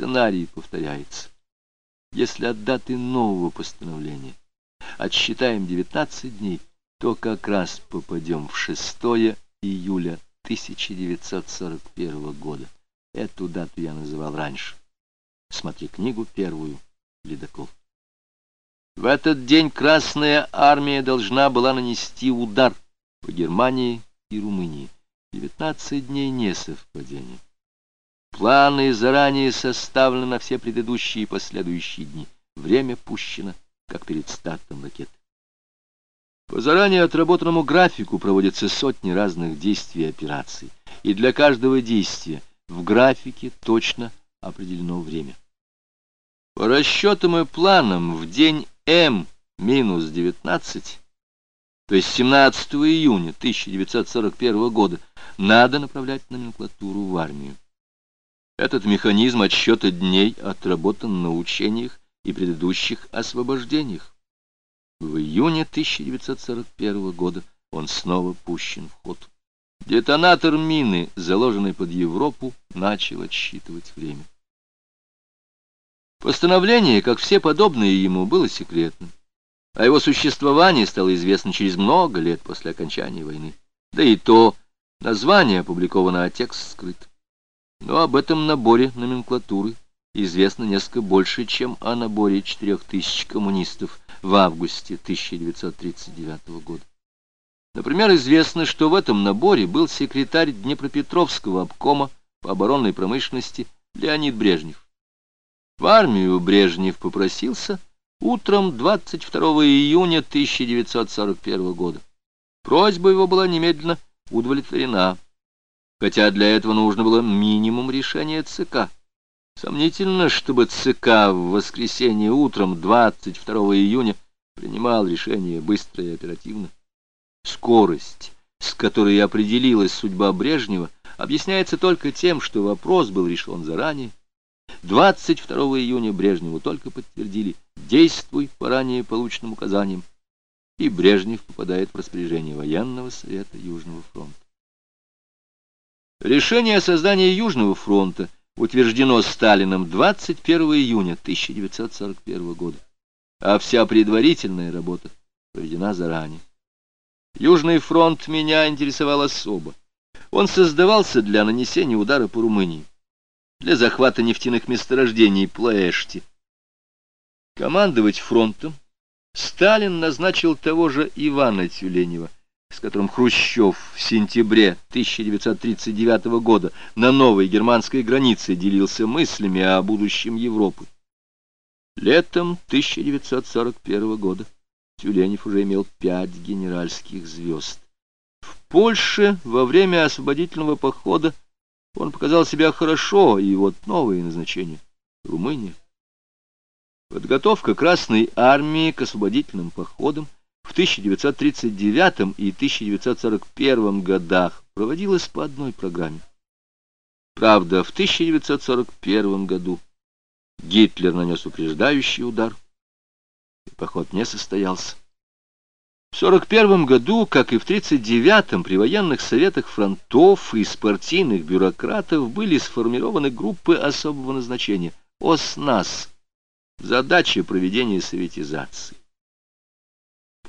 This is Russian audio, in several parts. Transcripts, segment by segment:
сценарий повторяется. Если от даты нового постановления отсчитаем 19 дней, то как раз попадем в 6 июля 1941 года. Эту дату я называл раньше. Смотри книгу первую «Ледокол». В этот день Красная Армия должна была нанести удар по Германии и Румынии. 19 дней не совпадение. Планы заранее составлены на все предыдущие и последующие дни. Время пущено, как перед стартом ракеты. По заранее отработанному графику проводятся сотни разных действий и операций. И для каждого действия в графике точно определено время. По расчетам и планам в день М-19, то есть 17 июня 1941 года, надо направлять номенклатуру в армию. Этот механизм отсчета дней отработан на учениях и предыдущих освобождениях. В июне 1941 года он снова пущен в ход. Детонатор мины, заложенный под Европу, начал отсчитывать время. Постановление, как все подобные ему, было секретным. О его существовании стало известно через много лет после окончания войны. Да и то название опубликовано, а текст скрыт. Но об этом наборе номенклатуры известно несколько больше, чем о наборе четырех тысяч коммунистов в августе 1939 года. Например, известно, что в этом наборе был секретарь Днепропетровского обкома по оборонной промышленности Леонид Брежнев. В армию Брежнев попросился утром 22 июня 1941 года. Просьба его была немедленно удовлетворена хотя для этого нужно было минимум решения ЦК. Сомнительно, чтобы ЦК в воскресенье утром 22 июня принимал решение быстро и оперативно. Скорость, с которой определилась судьба Брежнева, объясняется только тем, что вопрос был решен заранее. 22 июня Брежневу только подтвердили «действуй по ранее полученным указаниям», и Брежнев попадает в распоряжение военного совета Южного фронта. Решение о создании Южного фронта утверждено Сталином 21 июня 1941 года, а вся предварительная работа проведена заранее. Южный фронт меня интересовал особо. Он создавался для нанесения удара по Румынии, для захвата нефтяных месторождений Плаэшти. Командовать фронтом Сталин назначил того же Ивана Тюленева – с которым Хрущев в сентябре 1939 года на новой германской границе делился мыслями о будущем Европы. Летом 1941 года Тюленев уже имел пять генеральских звезд. В Польше во время освободительного похода он показал себя хорошо, и вот новые назначения. Румыния. Подготовка Красной Армии к освободительным походам – в 1939 и 1941 годах проводилась по одной программе. Правда, в 1941 году Гитлер нанес упреждающий удар, и поход не состоялся. В 1941 году, как и в 1939 при военных советах фронтов и партийных бюрократов были сформированы группы особого назначения – ОСНАС, задача проведения советизации.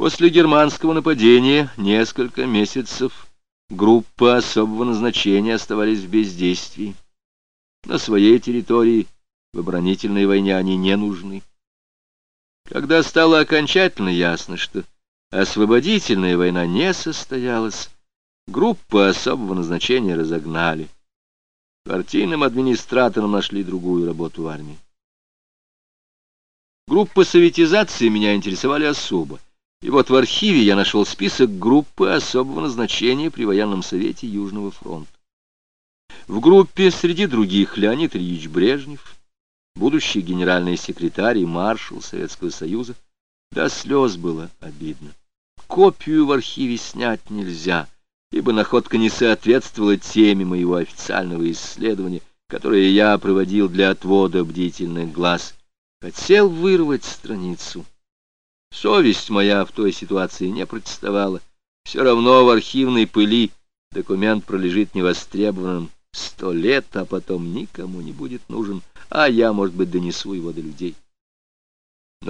После германского нападения несколько месяцев группы особого назначения оставались в бездействии. На своей территории в оборонительной войне они не нужны. Когда стало окончательно ясно, что освободительная война не состоялась, группы особого назначения разогнали. Партийным администраторам нашли другую работу в армии. Группы советизации меня интересовали особо. И вот в архиве я нашел список группы особого назначения при военном совете Южного фронта. В группе среди других Леонид Ильич Брежнев, будущий генеральный секретарь и маршал Советского Союза. До слез было обидно. Копию в архиве снять нельзя, ибо находка не соответствовала теме моего официального исследования, которое я проводил для отвода бдительных глаз. Хотел вырвать страницу Совесть моя в той ситуации не протестовала. Все равно в архивной пыли документ пролежит невостребованным Сто лет, а потом никому не будет нужен, а я, может быть, донесу его до людей.